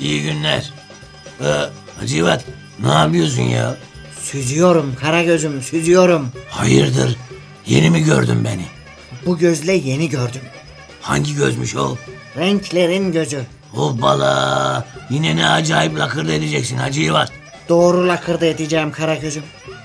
İyi günler. Ee, Hacivat ne yapıyorsun ya? Süzüyorum Karagöz'üm süzüyorum. Hayırdır? Yeni mi gördün beni? Bu gözle yeni gördüm. Hangi gözmüş o? Renklerin gözü. Hoppala. Yine ne acayip lakırdı edeceksin Hacivat. Doğru lakırdı edeceğim Karagöz'üm.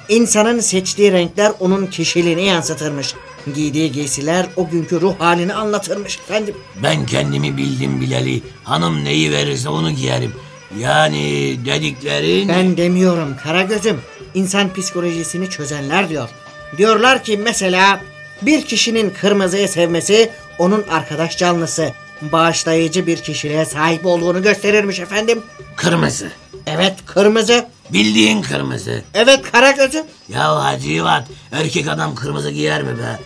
İnsanın seçtiği renkler onun kişiliğini yansıtırmış. Giydiği giysiler o günkü ruh halini anlatırmış efendim. Ben kendimi bildim bileli. Hanım neyi verirse onu giyerim. Yani dediklerin... Ben demiyorum Karagöz'üm. İnsan psikolojisini çözenler diyor. Diyorlar ki mesela bir kişinin kırmızıyı sevmesi onun arkadaş canlısı, bağışlayıcı bir kişiliğe sahip olduğunu gösterirmiş efendim. Kırmızı. Evet kırmızı. Bildiğin kırmızı. Evet Karagöz'üm. Ya Hacivat erkek adam kırmızı giyer mi be?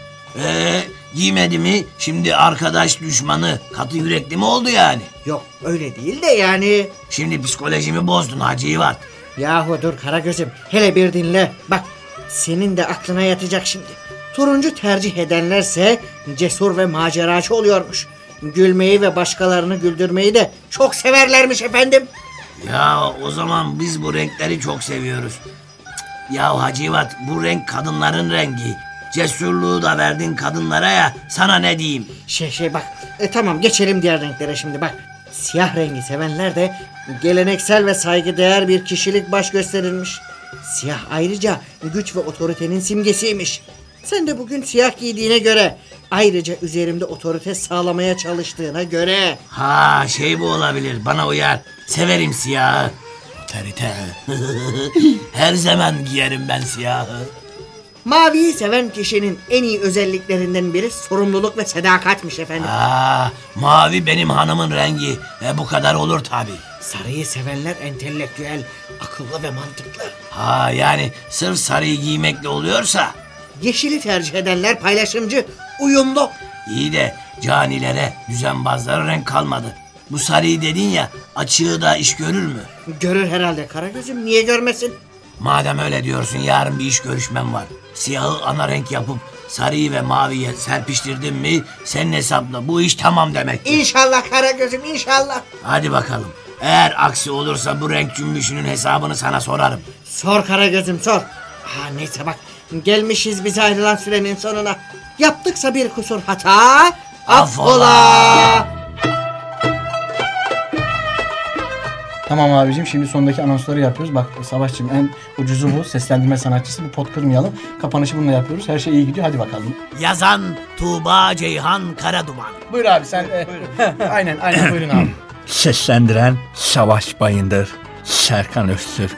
Ee, giymedi mi şimdi arkadaş düşmanı katı yürekli mi oldu yani? Yok öyle değil de yani. Şimdi psikolojimi bozdun Hacivat. Yahu dur Karagöz'üm hele bir dinle. Bak senin de aklına yatacak şimdi. Turuncu tercih edenlerse cesur ve maceracı oluyormuş. Gülmeyi ve başkalarını güldürmeyi de çok severlermiş efendim. Ya o zaman biz bu renkleri çok seviyoruz. Ya Hacivat bu renk kadınların rengi. Cesurluğu da verdin kadınlara ya sana ne diyeyim? Şey şey bak e, tamam geçelim diğer renklere şimdi bak. Siyah rengi sevenler de geleneksel ve saygıdeğer bir kişilik baş gösterilmiş. Siyah ayrıca güç ve otoritenin simgesiymiş. Sen de bugün siyah giydiğine göre ayrıca üzerimde otorite sağlamaya çalıştığına göre Ha şey bu olabilir bana uyar. Severim siyahı. Otorite. Her zaman giyerim ben siyahı. maviyi seven kişinin en iyi özelliklerinden biri sorumluluk ve sadakatmiş efendim. Aa, mavi benim hanımın rengi. E, bu kadar olur tabi. Sarıyı sevenler entelektüel, akıllı ve mantıklı. Ha yani sırf sarıyı giymekle oluyorsa Yeşili tercih edenler paylaşımcı, uyumlu. iyi de canilere, düzenbazlara renk kalmadı. Bu sarıyı dedin ya açığı da iş görür mü? Görür herhalde Karagöz'üm niye görmesin? Madem öyle diyorsun yarın bir iş görüşmem var. Siyahı ana renk yapıp sarıyı ve maviye serpiştirdin mi senin hesapla bu iş tamam demek. İnşallah Karagöz'üm inşallah. Hadi bakalım. Eğer aksi olursa bu renk cümbüşünün hesabını sana sorarım. Sor Karagöz'üm sor. Ha neyse bak gelmişiz bize ayrılan sürenin sonuna. Yaptıksa bir kusur hata affola. Tamam abicim şimdi sondaki anonsları yapıyoruz. Bak Savaşçım en ucuzu bu. Seslendirme sanatçısı. Bir pot kırmayalım. Kapanışı bununla yapıyoruz. Her şey iyi gidiyor. Hadi bakalım. Yazan Tuğba Ceyhan Karaduman. Buyur abi sen. e, aynen aynen buyurun abi. Seslendiren Savaş Bayındır, Serkan Öztürk,